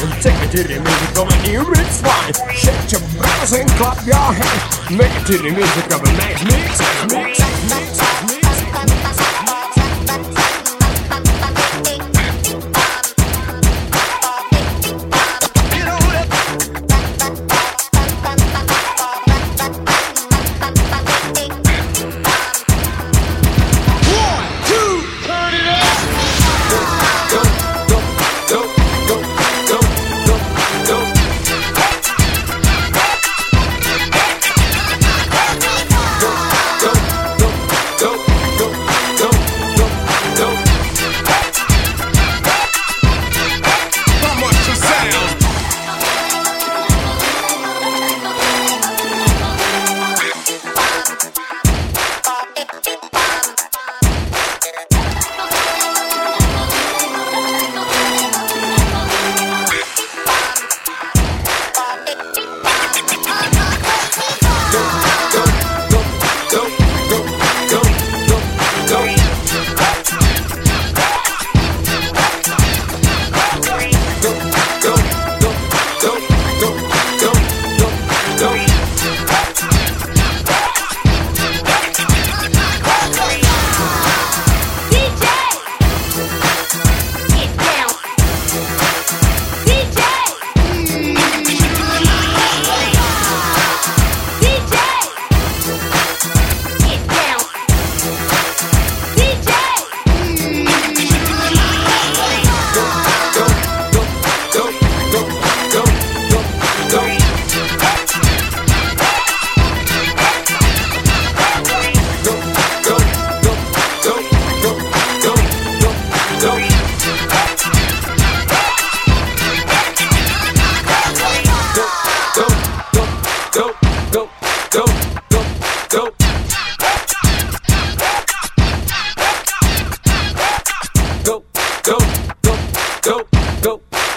to the music of a new mix fine. Shake your bells and clap your hands. Make to the music of a nice.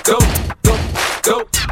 go, go, go.